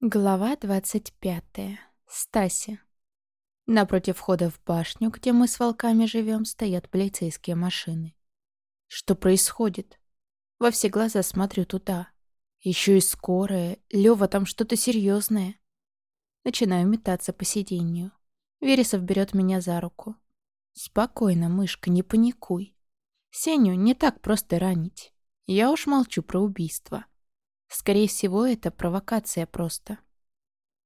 Глава 25. Стася. Напротив входа в башню, где мы с волками живем, стоят полицейские машины. Что происходит? Во все глаза смотрю туда. Еще и скорая. Лева, там что-то серьезное. Начинаю метаться по сиденью. Вересов берет меня за руку. Спокойно, мышка, не паникуй. Сеню не так просто ранить. Я уж молчу про убийство. Скорее всего, это провокация просто.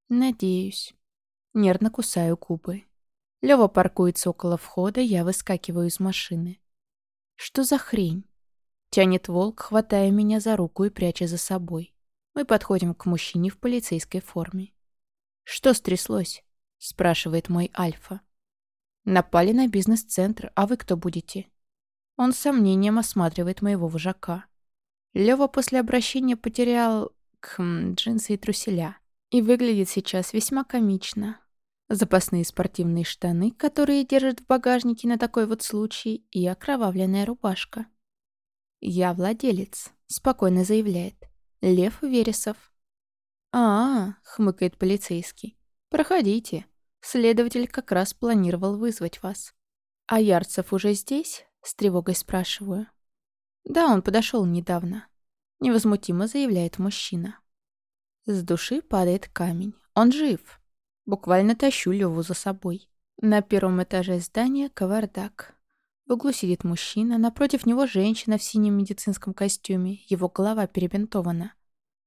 Надеюсь. Нервно кусаю губы. Лёва паркуется около входа, я выскакиваю из машины. Что за хрень? Тянет волк, хватая меня за руку и пряча за собой. Мы подходим к мужчине в полицейской форме. «Что стряслось?» — спрашивает мой Альфа. «Напали на бизнес-центр, а вы кто будете?» Он с сомнением осматривает моего вожака. Лёва после обращения потерял кхм, джинсы и труселя. И выглядит сейчас весьма комично. Запасные спортивные штаны, которые держат в багажнике на такой вот случай, и окровавленная рубашка. «Я владелец», — спокойно заявляет. «Лев Вересов». «А, -а — хмыкает полицейский. «Проходите. Следователь как раз планировал вызвать вас». «А Ярцев уже здесь?» — с тревогой спрашиваю. «Да, он подошел недавно», — невозмутимо заявляет мужчина. С души падает камень. Он жив. Буквально тащу Леву за собой. На первом этаже здания кавардак. В углу сидит мужчина, напротив него женщина в синем медицинском костюме, его голова перебинтована.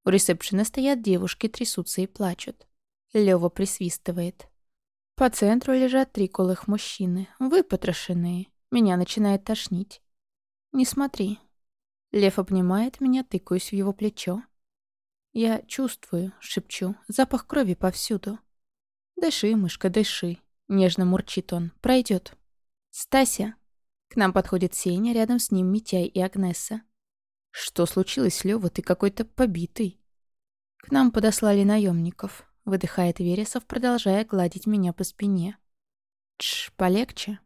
У ресепшена стоят девушки, трясутся и плачут. Лёва присвистывает. По центру лежат три колых мужчины, выпотрошенные. Меня начинает тошнить. «Не смотри», Лев обнимает меня, тыкаюсь в его плечо. Я чувствую, шепчу, запах крови повсюду. «Дыши, мышка, дыши», — нежно мурчит он. «Пройдет». «Стася!» К нам подходит Сеня, рядом с ним Митяй и Агнесса. «Что случилось, Лёва? Ты какой-то побитый». «К нам подослали наемников», — выдыхает Вересов, продолжая гладить меня по спине. «Тш, полегче?»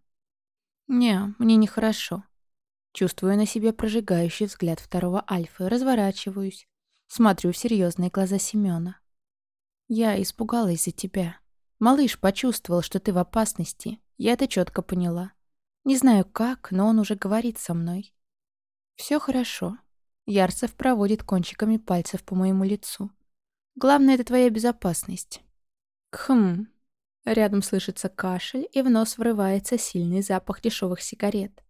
«Не, мне нехорошо. Чувствую на себе прожигающий взгляд второго Альфы, разворачиваюсь, смотрю в серьезные глаза Семёна. «Я испугалась за тебя. Малыш почувствовал, что ты в опасности. Я это четко поняла. Не знаю как, но он уже говорит со мной. Все хорошо». Ярцев проводит кончиками пальцев по моему лицу. «Главное — это твоя безопасность». «Хм». Рядом слышится кашель, и в нос врывается сильный запах дешевых сигарет.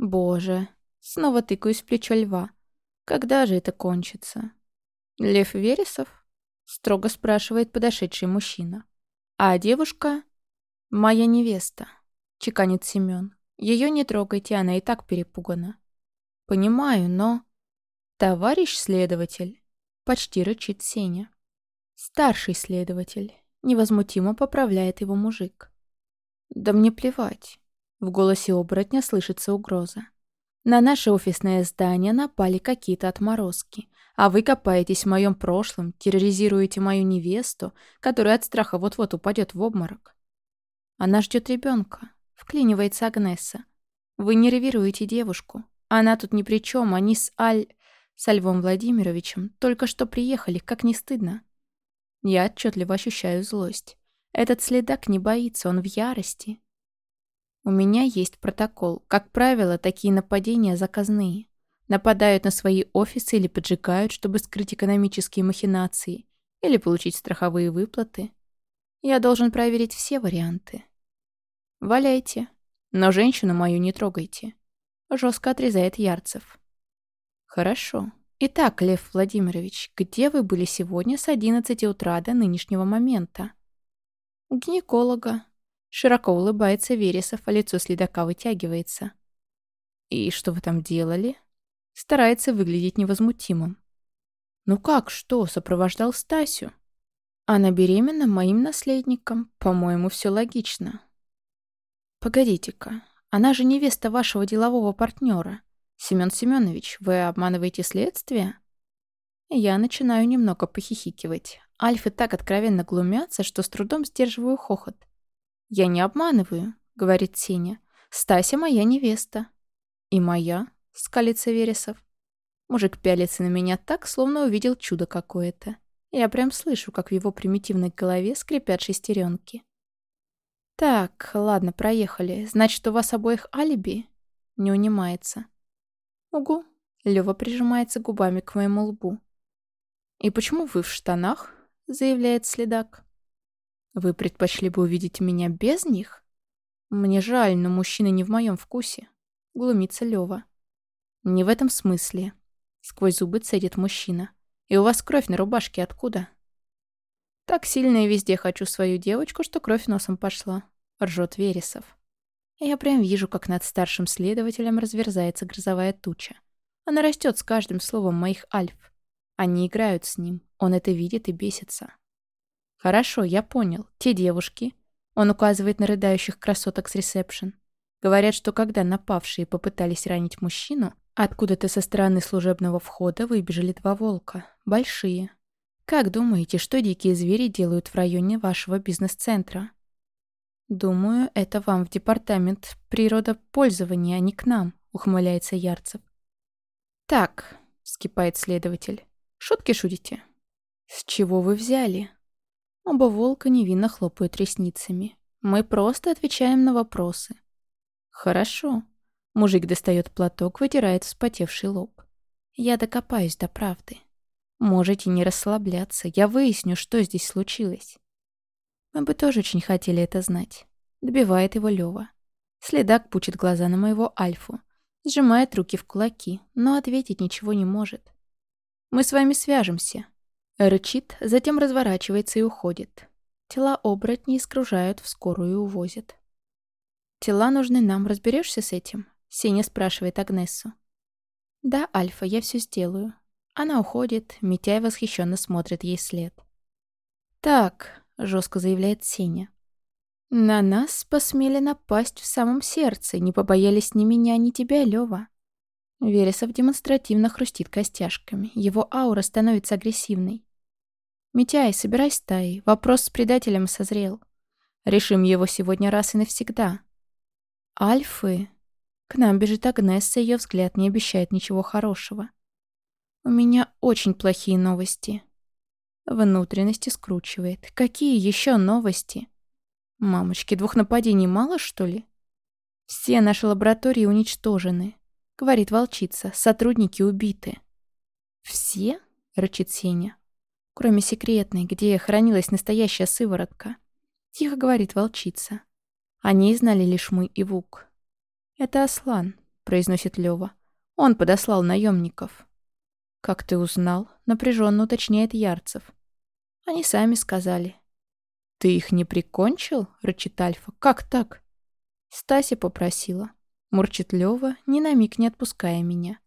Боже, снова тыкаюсь в плечо льва. Когда же это кончится? Лев Вересов? Строго спрашивает подошедший мужчина. А девушка? Моя невеста, чеканит Семен. Ее не трогайте, она и так перепугана. Понимаю, но... Товарищ следователь, почти рычит Сеня. Старший следователь, невозмутимо поправляет его мужик. Да мне плевать. В голосе оборотня слышится угроза. На наше офисное здание напали какие-то отморозки, а вы копаетесь в моем прошлом, терроризируете мою невесту, которая от страха вот-вот упадет в обморок. Она ждет ребенка, вклинивается Агнеса. Вы нервируете девушку. Она тут ни при чем, они с Аль... с Львом Владимировичем только что приехали, как не стыдно. Я отчетливо ощущаю злость. Этот следак не боится, он в ярости. У меня есть протокол. Как правило, такие нападения заказные. Нападают на свои офисы или поджигают, чтобы скрыть экономические махинации, или получить страховые выплаты. Я должен проверить все варианты. Валяйте. Но женщину мою не трогайте. Жестко отрезает Ярцев. Хорошо. Итак, Лев Владимирович, где вы были сегодня с 11 утра до нынешнего момента? У гинеколога, Широко улыбается Вересов, а лицо следака вытягивается. «И что вы там делали?» Старается выглядеть невозмутимым. «Ну как, что?» — сопровождал Стасю. «Она беременна моим наследником. По-моему, все логично». «Погодите-ка, она же невеста вашего делового партнера. Семен Семенович, вы обманываете следствие?» Я начинаю немного похихикивать. Альфы так откровенно глумятся, что с трудом сдерживаю хохот. «Я не обманываю», — говорит Сеня. «Стася моя невеста». «И моя», — скалится Вересов. Мужик пялится на меня так, словно увидел чудо какое-то. Я прям слышу, как в его примитивной голове скрипят шестеренки. «Так, ладно, проехали. Значит, у вас обоих алиби?» Не унимается. «Угу». Лёва прижимается губами к моему лбу. «И почему вы в штанах?» заявляет следак. «Вы предпочли бы увидеть меня без них?» «Мне жаль, но мужчины не в моем вкусе», — глумится Лёва. «Не в этом смысле», — сквозь зубы цедит мужчина. «И у вас кровь на рубашке откуда?» «Так сильно я везде хочу свою девочку, что кровь носом пошла», — ржет Вересов. Я прям вижу, как над старшим следователем разверзается грозовая туча. Она растет с каждым словом моих альф. Они играют с ним, он это видит и бесится. «Хорошо, я понял. Те девушки...» Он указывает на рыдающих красоток с ресепшн. Говорят, что когда напавшие попытались ранить мужчину, откуда-то со стороны служебного входа выбежали два волка. Большие. Как думаете, что дикие звери делают в районе вашего бизнес-центра? Думаю, это вам в департамент природопользования, а не к нам, ухмыляется Ярцев. Так, вскипает следователь. Шутки шутите? С чего вы взяли? Оба волка невинно хлопают ресницами. Мы просто отвечаем на вопросы. Хорошо. Мужик достает платок, вытирает вспотевший лоб. Я докопаюсь до правды. Можете не расслабляться, я выясню, что здесь случилось. Мы бы тоже очень хотели это знать. Добивает его Лёва. Следак пучит глаза на моего Альфу. Сжимает руки в кулаки, но ответить ничего не может. «Мы с вами свяжемся», Рычит, затем разворачивается и уходит. Тела оборотней скружают в скорую и увозят. «Тела нужны нам, разберешься с этим?» Сеня спрашивает Агнесу. «Да, Альфа, я все сделаю». Она уходит, Митяй восхищенно смотрит ей след. «Так», — жестко заявляет Сеня. «На нас посмели напасть в самом сердце, не побоялись ни меня, ни тебя, Лёва». Вересов демонстративно хрустит костяшками, его аура становится агрессивной. «Митяй, собирай стаи. Вопрос с предателем созрел. Решим его сегодня раз и навсегда». «Альфы?» К нам бежит Агнесса, ее взгляд не обещает ничего хорошего. «У меня очень плохие новости». Внутренности скручивает. «Какие еще новости?» «Мамочки, двух нападений мало, что ли?» «Все наши лаборатории уничтожены», — говорит волчица. «Сотрудники убиты». «Все?» — рычит Сеня. Кроме секретной, где хранилась настоящая сыворотка. Тихо говорит волчица. О ней знали лишь мы и Вук. «Это Аслан», — произносит Лёва. «Он подослал наемников. «Как ты узнал?» — напряженно уточняет Ярцев. «Они сами сказали». «Ты их не прикончил?» — рычит Альфа. «Как так?» Стася попросила. Мурчит Лёва, ни на миг не отпуская меня.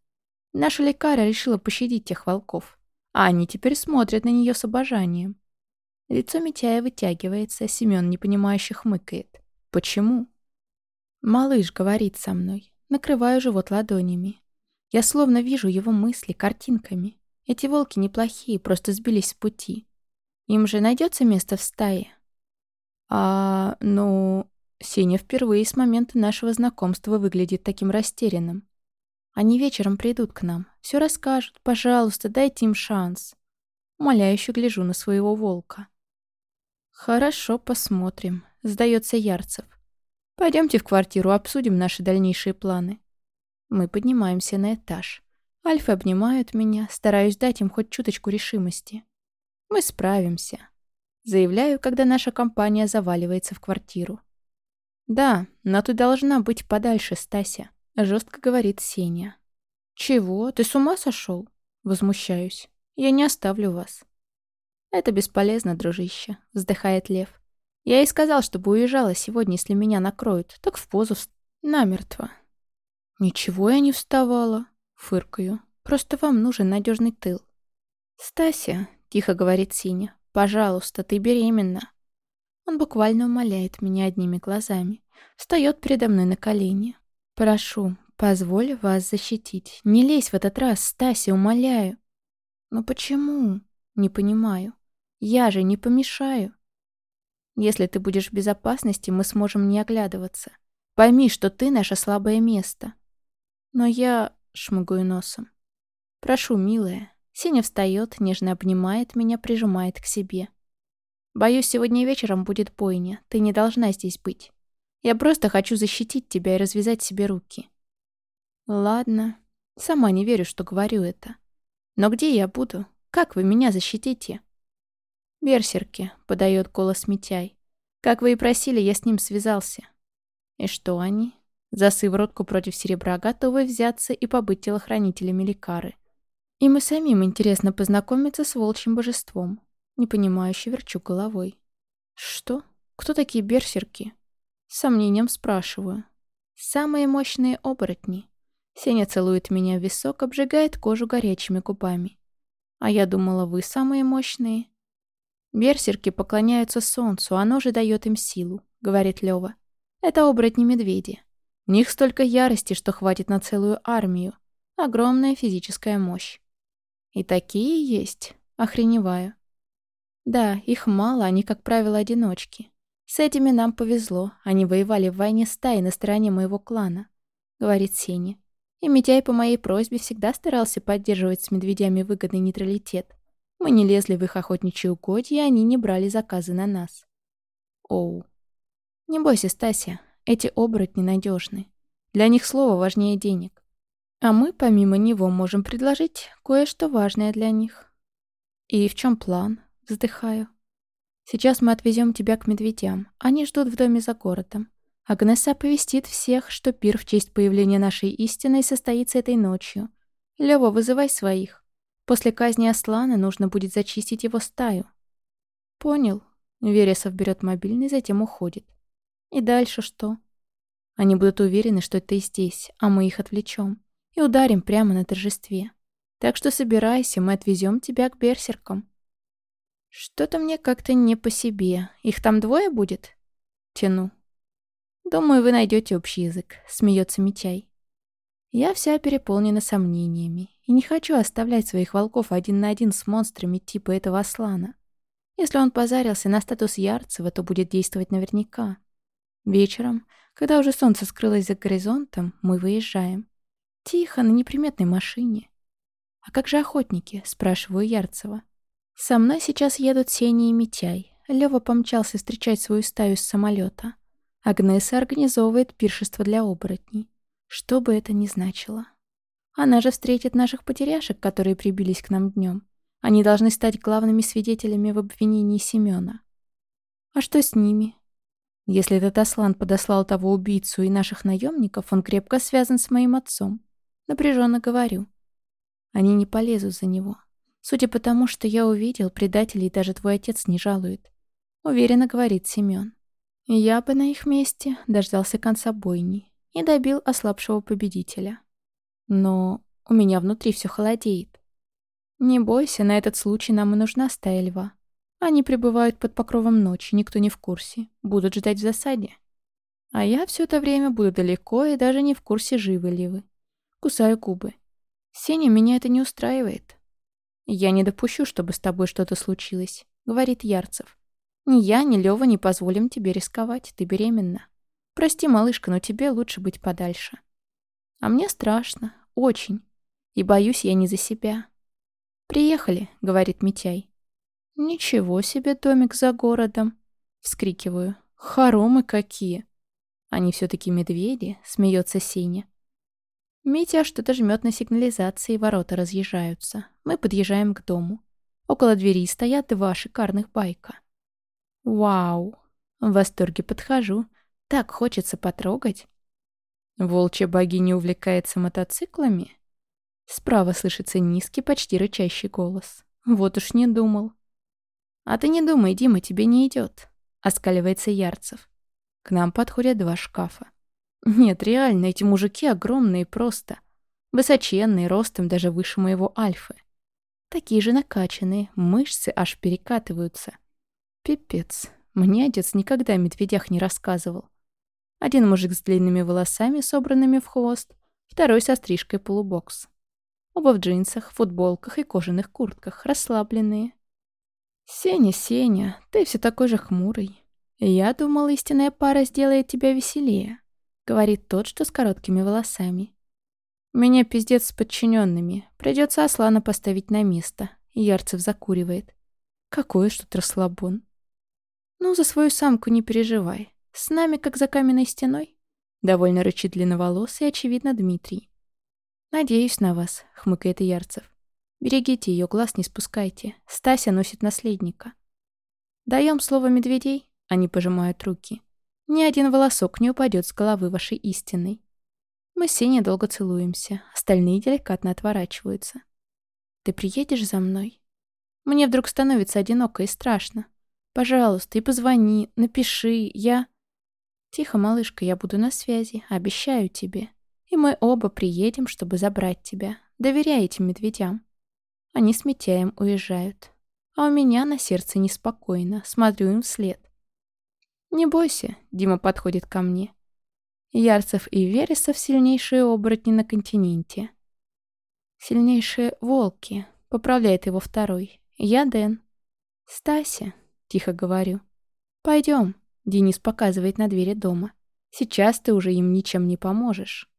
Наша лекаря решила пощадить тех волков. А они теперь смотрят на нее с обожанием. Лицо Митяя вытягивается, Семен непонимающе хмыкает. Почему? Малыш говорит со мной. Накрываю живот ладонями. Я словно вижу его мысли картинками. Эти волки неплохие, просто сбились с пути. Им же найдется место в стае. А, ну... Сеня впервые с момента нашего знакомства выглядит таким растерянным. Они вечером придут к нам, все расскажут. Пожалуйста, дайте им шанс. Умоляюще гляжу на своего волка. Хорошо, посмотрим. Сдается Ярцев. Пойдемте в квартиру, обсудим наши дальнейшие планы. Мы поднимаемся на этаж. Альфы обнимают меня, стараюсь дать им хоть чуточку решимости. Мы справимся. Заявляю, когда наша компания заваливается в квартиру. Да, но ты должна быть подальше, Стася. Жестко говорит Сеня. «Чего? Ты с ума сошел?» Возмущаюсь. «Я не оставлю вас». «Это бесполезно, дружище», — вздыхает Лев. «Я и сказал, чтобы уезжала сегодня, если меня накроют. Так в позу вст... намертво». «Ничего я не вставала», — фыркаю. «Просто вам нужен надежный тыл». «Стася», — тихо говорит Синя, — «пожалуйста, ты беременна». Он буквально умоляет меня одними глазами. Встает передо мной на колени. «Прошу, позволь вас защитить. Не лезь в этот раз, Стася, умоляю». «Но почему?» «Не понимаю. Я же не помешаю». «Если ты будешь в безопасности, мы сможем не оглядываться. Пойми, что ты наше слабое место». «Но я...» — шмыгаю носом. «Прошу, милая». Сеня встает, нежно обнимает меня, прижимает к себе. «Боюсь, сегодня вечером будет бойня. Ты не должна здесь быть. Я просто хочу защитить тебя и развязать себе руки». «Ладно. Сама не верю, что говорю это. Но где я буду? Как вы меня защитите?» «Берсерки», — подает голос Митяй. «Как вы и просили, я с ним связался». «И что они?» За сыворотку против серебра готовы взяться и побыть телохранителями лекары. И самим интересно познакомиться с волчьим божеством. Непонимающе верчу головой. «Что? Кто такие берсерки?» С сомнением спрашиваю. «Самые мощные оборотни». Сеня целует меня в висок, обжигает кожу горячими губами. «А я думала, вы самые мощные». «Берсерки поклоняются солнцу, оно же дает им силу», — говорит Лёва. «Это оборотни-медведи. В них столько ярости, что хватит на целую армию. Огромная физическая мощь. И такие есть. Охреневаю. Да, их мало, они, как правило, одиночки. С этими нам повезло. Они воевали в войне стаи на стороне моего клана, говорит Сеня. И Митяй по моей просьбе всегда старался поддерживать с медведями выгодный нейтралитет. Мы не лезли в их охотничьи угодья, и они не брали заказы на нас. Оу. Не бойся, Стася, эти оборотни надежны. Для них слово важнее денег. А мы, помимо него, можем предложить кое-что важное для них. И в чем план? Вздыхаю. Сейчас мы отвезем тебя к медведям. Они ждут в доме за городом. Агнеса оповестит всех, что пир в честь появления нашей истины состоится этой ночью. Лёва, вызывай своих. После казни Аслана нужно будет зачистить его стаю. Понял. Вересов берет мобильный, затем уходит. И дальше что? Они будут уверены, что ты здесь, а мы их отвлечем и ударим прямо на торжестве. Так что собирайся, мы отвезем тебя к берсеркам. Что-то мне как-то не по себе. Их там двое будет? Тяну. Думаю, вы найдете общий язык, смеется Митяй. Я вся переполнена сомнениями и не хочу оставлять своих волков один на один с монстрами типа этого Аслана. Если он позарился на статус Ярцева, то будет действовать наверняка. Вечером, когда уже солнце скрылось за горизонтом, мы выезжаем. Тихо, на неприметной машине. «А как же охотники?» — спрашиваю Ярцева. «Со мной сейчас едут Сеня и Митяй. Лёва помчался встречать свою стаю с самолета. Агнеса организовывает пиршество для оборотней. Что бы это ни значило. Она же встретит наших потеряшек, которые прибились к нам днем. Они должны стать главными свидетелями в обвинении Семёна. А что с ними? Если этот Аслан подослал того убийцу и наших наемников, он крепко связан с моим отцом. Напряженно говорю. Они не полезут за него. Судя по тому, что я увидел, предателей даже твой отец не жалует. Уверенно говорит Семён. Я бы на их месте дождался конца бойни и добил ослабшего победителя. Но у меня внутри все холодеет. Не бойся, на этот случай нам и нужна стая льва. Они пребывают под покровом ночи, никто не в курсе. Будут ждать в засаде. А я все это время буду далеко и даже не в курсе, живы ли вы. Кусаю губы. Сеня, меня это не устраивает. Я не допущу, чтобы с тобой что-то случилось, говорит Ярцев. Ни я, ни Лёва не позволим тебе рисковать, ты беременна. Прости, малышка, но тебе лучше быть подальше. А мне страшно, очень. И боюсь я не за себя. «Приехали», — говорит Митяй. «Ничего себе домик за городом!» — вскрикиваю. «Хоромы какие!» «Они все таки медведи», — смеется Сеня. Митя что-то жмет на сигнализации, ворота разъезжаются. Мы подъезжаем к дому. Около двери стоят два шикарных байка. Вау! В восторге подхожу. Так хочется потрогать. Волчья богиня увлекается мотоциклами? Справа слышится низкий, почти рычащий голос. Вот уж не думал. «А ты не думай, Дима, тебе не идет, оскаливается Ярцев. К нам подходят два шкафа. Нет, реально, эти мужики огромные просто. Высоченные, ростом даже выше моего альфы. Такие же накачанные, мышцы аж перекатываются. Пипец, мне отец никогда о медведях не рассказывал. Один мужик с длинными волосами, собранными в хвост, второй со стрижкой полубокс. Оба в джинсах, футболках и кожаных куртках, расслабленные. «Сеня, Сеня, ты все такой же хмурый. Я думал, истинная пара сделает тебя веселее. — говорит тот, что с короткими волосами. меня пиздец с подчиненными. Придется Аслана поставить на место. Ярцев закуривает. Какой уж тут расслабон. Ну, за свою самку не переживай. С нами, как за каменной стеной. Довольно рычит длинноволосый, очевидно, Дмитрий. «Надеюсь на вас», — хмыкает Ярцев. «Берегите ее, глаз не спускайте. Стася носит наследника». Даем слово медведей, они пожимают руки. Ни один волосок не упадет с головы вашей истинной. Мы с Сеней долго целуемся, остальные деликатно отворачиваются. «Ты приедешь за мной?» Мне вдруг становится одиноко и страшно. Пожалуйста, и позвони, напиши, я... Тихо, малышка, я буду на связи, обещаю тебе. И мы оба приедем, чтобы забрать тебя. Доверяй этим медведям. Они с Митяем уезжают. А у меня на сердце неспокойно, смотрю им вслед. «Не бойся», — Дима подходит ко мне. Ярцев и Вересов — сильнейшие оборотни на континенте. «Сильнейшие волки», — поправляет его второй. «Я Дэн». «Стася», — тихо говорю. «Пойдем», — Денис показывает на двери дома. «Сейчас ты уже им ничем не поможешь».